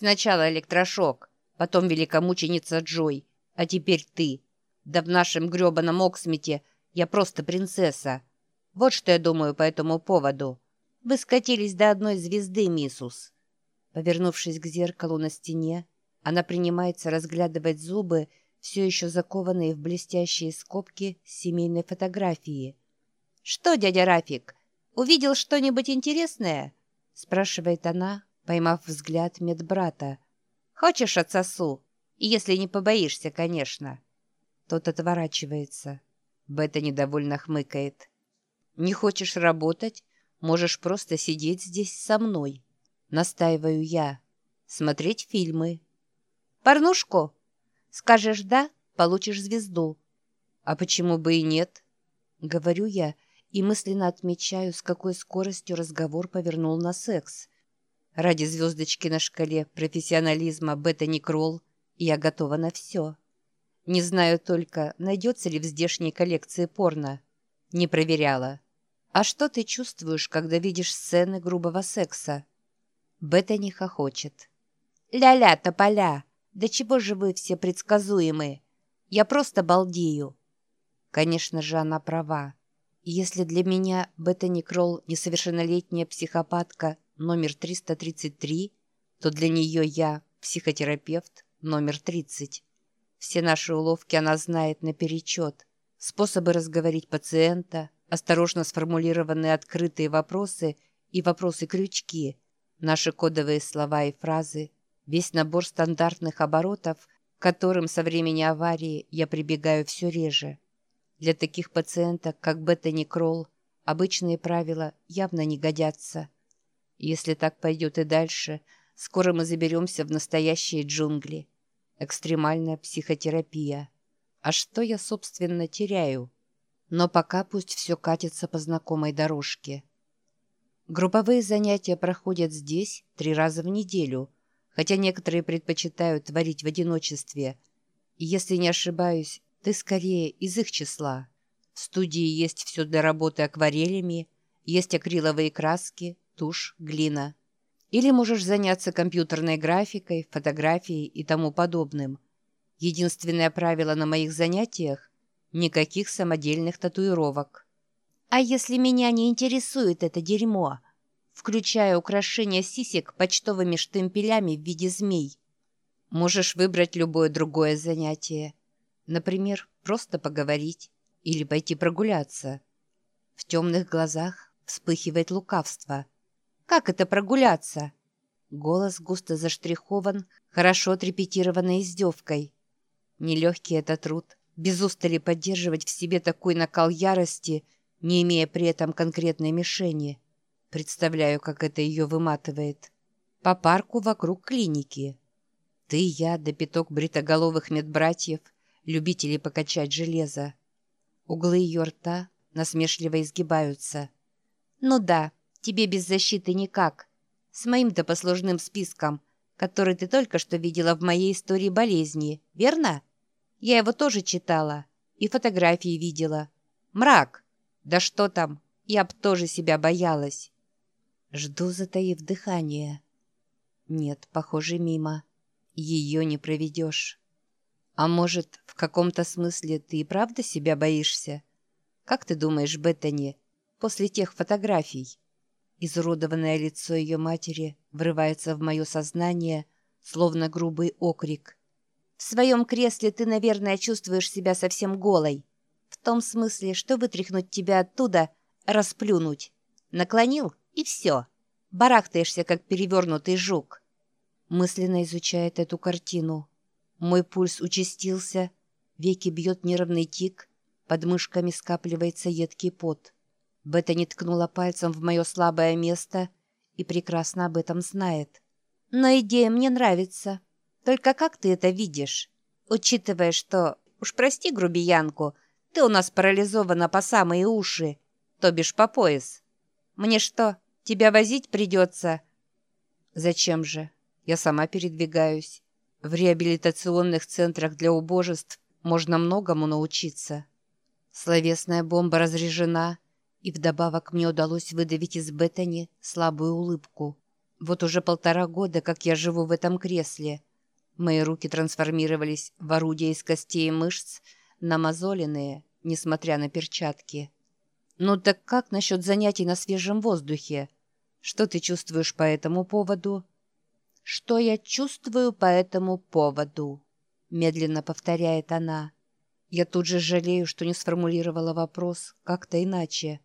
Сначала электрошок, потом великомученица Джой, а теперь ты. Да в нашем грёбаном Оксмите я просто принцесса. Вот что я думаю по этому поводу. Вы скатились до одной звезды, миссус». Повернувшись к зеркалу на стене, она принимается разглядывать зубы, все еще закованные в блестящие скобки семейной фотографии. «Что, дядя Рафик, увидел что-нибудь интересное?» спрашивает она, поймав взгляд медбрата. «Хочешь отсосу? Если не побоишься, конечно». Тот отворачивается. Бета недовольно хмыкает. «Не хочешь работать? Можешь просто сидеть здесь со мной». Настаиваю я. Смотреть фильмы. «Порнушку?» Скажешь «да», получишь звезду. А почему бы и нет? Говорю я и мысленно отмечаю, с какой скоростью разговор повернул на секс. Ради звездочки на шкале профессионализма бета-некрол я готова на все. Не знаю только, найдется ли в здешней коллекции порно. Не проверяла. А что ты чувствуешь, когда видишь сцены грубого секса? Бета не хохочет. «Ля-ля, тополя!» Да чего же вы все предсказуемые? Я просто балдею. Конечно же, она права. Если для меня бета-некрол несовершеннолетняя психопатка номер 333, то для нее я психотерапевт номер 30. Все наши уловки она знает наперечет. Способы разговорить пациента, осторожно сформулированные открытые вопросы и вопросы-крючки, наши кодовые слова и фразы, Весь набор стандартных оборотов, которым со времени аварии я прибегаю все реже. Для таких пациенток, как бета-некрол, обычные правила явно не годятся. Если так пойдет и дальше, скоро мы заберемся в настоящие джунгли. Экстремальная психотерапия. А что я, собственно, теряю? Но пока пусть все катится по знакомой дорожке. Групповые занятия проходят здесь три раза в неделю – хотя некоторые предпочитают творить в одиночестве. Если не ошибаюсь, ты скорее из их числа. В студии есть все для работы акварелями, есть акриловые краски, тушь, глина. Или можешь заняться компьютерной графикой, фотографией и тому подобным. Единственное правило на моих занятиях – никаких самодельных татуировок. А если меня не интересует это дерьмо – включая украшение сисек почтовыми штемпелями в виде змей. Можешь выбрать любое другое занятие. Например, просто поговорить или пойти прогуляться. В темных глазах вспыхивает лукавство. «Как это прогуляться?» Голос густо заштрихован, хорошо отрепетированной издевкой. Нелегкий это труд, без устали поддерживать в себе такой накал ярости, не имея при этом конкретной мишени. Представляю, как это ее выматывает. По парку вокруг клиники. Ты, я, да пяток бритоголовых медбратьев, любителей покачать железо. Углы ее рта насмешливо изгибаются. «Ну да, тебе без защиты никак. С моим-то послужным списком, который ты только что видела в моей истории болезни, верно? Я его тоже читала и фотографии видела. Мрак! Да что там, я б тоже себя боялась». Жду, затаив дыхание. Нет, похоже, мимо. Ее не проведешь. А может, в каком-то смысле ты и правда себя боишься? Как ты думаешь, Беттани, после тех фотографий? Изуродованное лицо ее матери врывается в мое сознание, словно грубый окрик. В своем кресле ты, наверное, чувствуешь себя совсем голой. В том смысле, что вытряхнуть тебя оттуда, расплюнуть. Наклонил и все. Барахтаешься, как перевернутый жук. Мысленно изучает эту картину. Мой пульс участился, веки бьет нервный тик, под мышками скапливается едкий пот. Бета не ткнула пальцем в мое слабое место и прекрасно об этом знает. Но идея мне нравится. Только как ты это видишь? Учитывая, что, уж прости грубиянку, ты у нас парализована по самые уши, то бишь по пояс. Мне что, тебя возить придется?» «Зачем же? Я сама передвигаюсь. В реабилитационных центрах для убожеств можно многому научиться». Словесная бомба разряжена, и вдобавок мне удалось выдавить из Беттани слабую улыбку. Вот уже полтора года, как я живу в этом кресле. Мои руки трансформировались в орудия из костей и мышц, намазоленные, несмотря на перчатки. Ну так как насчет занятий на свежем воздухе? Что ты чувствуешь по этому поводу? Что я чувствую по этому поводу? Медленно повторяет она. Я тут же жалею, что не сформулировала вопрос как-то иначе.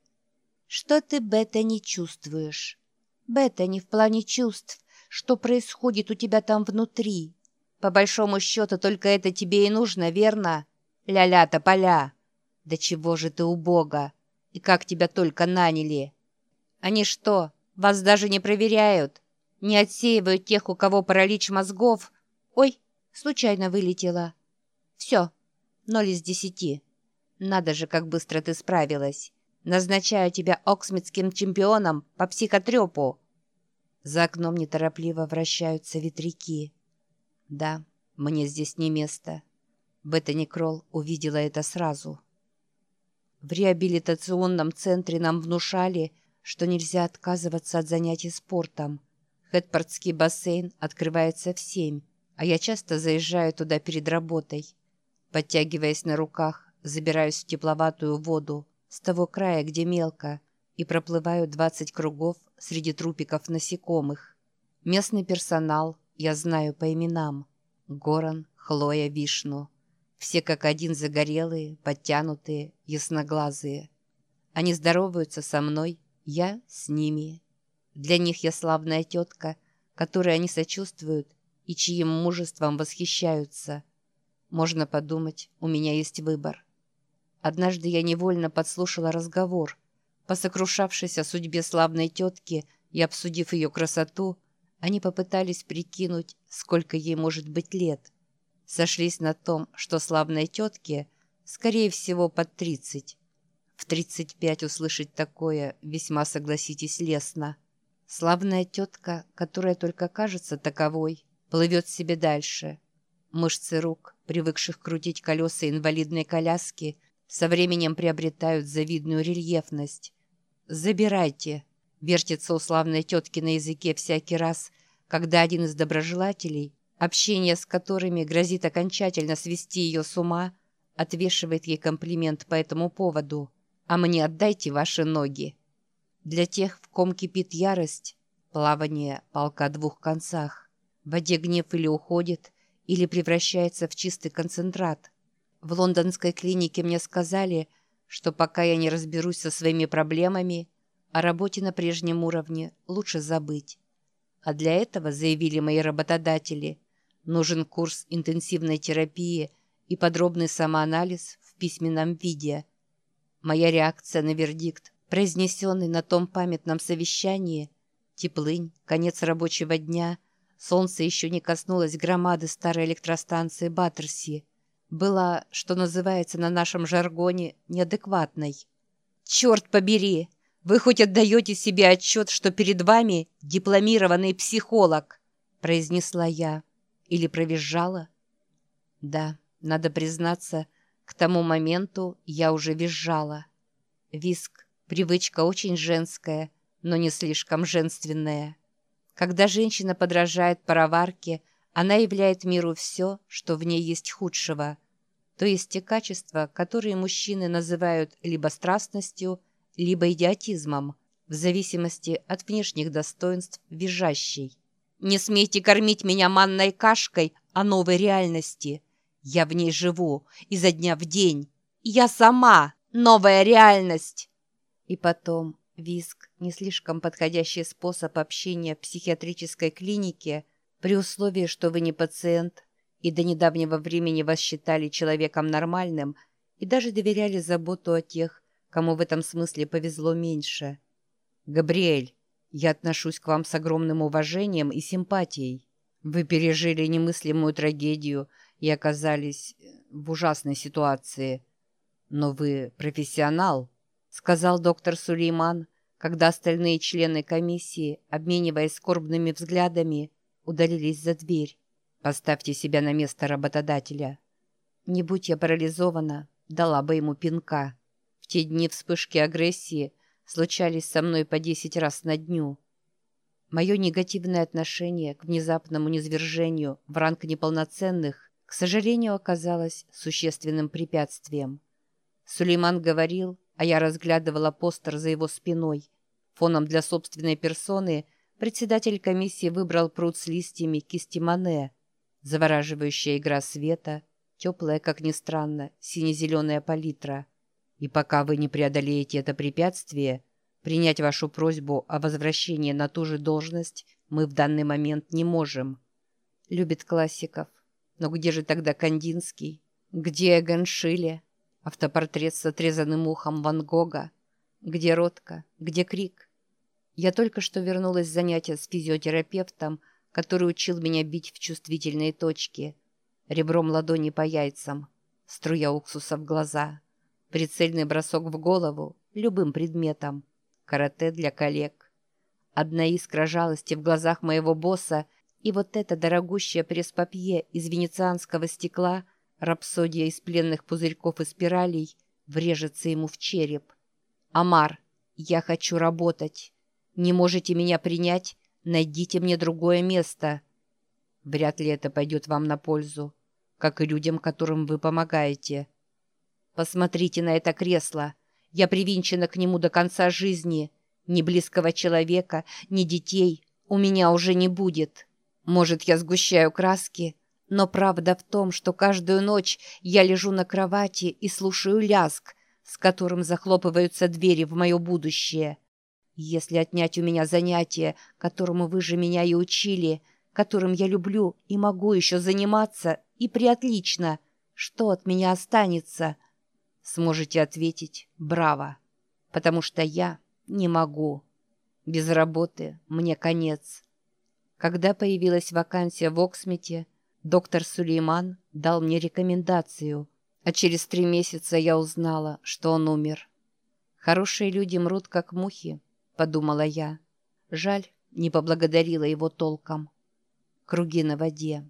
Что ты, Бета, не чувствуешь? Бета не в плане чувств. Что происходит у тебя там внутри? По большому счету, только это тебе и нужно, верно? Ля-ля-то поля. Да чего же ты убога? И как тебя только наняли? Они что, вас даже не проверяют? Не отсеивают тех, у кого паралич мозгов? Ой, случайно вылетела. Все, ноль из десяти. Надо же, как быстро ты справилась. Назначаю тебя оксмитским чемпионом по психотрепу. За окном неторопливо вращаются ветряки. Да, мне здесь не место. Беттани Кролл увидела это сразу. В реабилитационном центре нам внушали, что нельзя отказываться от занятий спортом. Хэтпортский бассейн открывается в семь, а я часто заезжаю туда перед работой. Подтягиваясь на руках, забираюсь в тепловатую воду с того края, где мелко, и проплываю 20 кругов среди трупиков насекомых. Местный персонал я знаю по именам. Горан, Хлоя, Вишну. Все как один загорелые, подтянутые, ясноглазые. Они здороваются со мной, я с ними. Для них я славная тетка, которой они сочувствуют и чьим мужеством восхищаются. Можно подумать, у меня есть выбор. Однажды я невольно подслушала разговор. Посокрушавшись о судьбе славной тетки и обсудив ее красоту, они попытались прикинуть, сколько ей может быть лет сошлись на том, что славной тетке, скорее всего, под тридцать. В тридцать пять услышать такое, весьма, согласитесь, лестно. Славная тетка, которая только кажется таковой, плывет себе дальше. Мышцы рук, привыкших крутить колеса инвалидной коляски, со временем приобретают завидную рельефность. «Забирайте», — вертится у славной тетки на языке всякий раз, когда один из доброжелателей общение с которыми грозит окончательно свести ее с ума, отвешивает ей комплимент по этому поводу. «А мне отдайте ваши ноги». Для тех, в ком кипит ярость, плавание полка двух концах. В воде гнев или уходит, или превращается в чистый концентрат. В лондонской клинике мне сказали, что пока я не разберусь со своими проблемами, о работе на прежнем уровне лучше забыть. А для этого, заявили мои работодатели, Нужен курс интенсивной терапии и подробный самоанализ в письменном виде. Моя реакция на вердикт, произнесенный на том памятном совещании, теплынь, конец рабочего дня, солнце еще не коснулось громады старой электростанции Баттерси, была, что называется на нашем жаргоне, неадекватной. «Черт побери! Вы хоть отдаете себе отчет, что перед вами дипломированный психолог?» произнесла я. Или провизжала? Да, надо признаться, к тому моменту я уже визжала. Виск — привычка очень женская, но не слишком женственная. Когда женщина подражает пароварке, она являет миру все, что в ней есть худшего, то есть те качества, которые мужчины называют либо страстностью, либо идиотизмом, в зависимости от внешних достоинств визжащей. Не смейте кормить меня манной кашкой о новой реальности. Я в ней живу изо дня в день. Я сама новая реальность. И потом виск — не слишком подходящий способ общения в психиатрической клинике при условии, что вы не пациент и до недавнего времени вас считали человеком нормальным и даже доверяли заботу о тех, кому в этом смысле повезло меньше. «Габриэль, я отношусь к вам с огромным уважением и симпатией. Вы пережили немыслимую трагедию и оказались в ужасной ситуации. Но вы профессионал, сказал доктор Сулейман, когда остальные члены комиссии, обмениваясь скорбными взглядами, удалились за дверь. Поставьте себя на место работодателя. Не будь я парализована, дала бы ему пинка. В те дни вспышки агрессии – случались со мной по десять раз на дню. Мое негативное отношение к внезапному низвержению в ранг неполноценных, к сожалению, оказалось существенным препятствием. Сулейман говорил, а я разглядывала постер за его спиной. Фоном для собственной персоны председатель комиссии выбрал пруд с листьями кисти Мане, завораживающая игра света, теплая, как ни странно, сине-зеленая палитра. И пока вы не преодолеете это препятствие, принять вашу просьбу о возвращении на ту же должность мы в данный момент не можем. Любит классиков. Но где же тогда Кандинский? Где Ганшиле? Автопортрет с отрезанным ухом Ван Гога? Где Ротко? Где Крик? Я только что вернулась с занятия с физиотерапевтом, который учил меня бить в чувствительные точки. Ребром ладони по яйцам, струя уксуса в глаза, прицельный бросок в голову любым предметом, карате для коллег. Одна искра жалости в глазах моего босса и вот это дорогущее пресс-папье из венецианского стекла — Рапсодия из пленных пузырьков и спиралей врежется ему в череп. «Амар, я хочу работать. Не можете меня принять? Найдите мне другое место». Вряд ли это пойдет вам на пользу, как и людям, которым вы помогаете. Посмотрите на это кресло. Я привинчена к нему до конца жизни. Ни близкого человека, ни детей у меня уже не будет. Может, я сгущаю краски, но правда в том, что каждую ночь я лежу на кровати и слушаю ляск, с которым захлопываются двери в мое будущее. Если отнять у меня занятие, которому вы же меня и учили, которым я люблю и могу еще заниматься, и приотлично, что от меня останется? Сможете ответить «Браво», потому что я не могу. Без работы мне конец. Когда появилась вакансия в Оксмите, Доктор Сулейман дал мне рекомендацию, а через три месяца я узнала, что он умер. «Хорошие люди мрут, как мухи», — подумала я. Жаль, не поблагодарила его толком. Круги на воде.